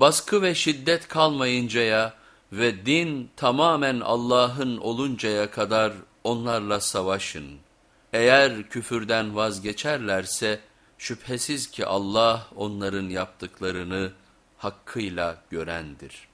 Baskı ve şiddet kalmayıncaya ve din tamamen Allah'ın oluncaya kadar onlarla savaşın. Eğer küfürden vazgeçerlerse şüphesiz ki Allah onların yaptıklarını hakkıyla görendir.''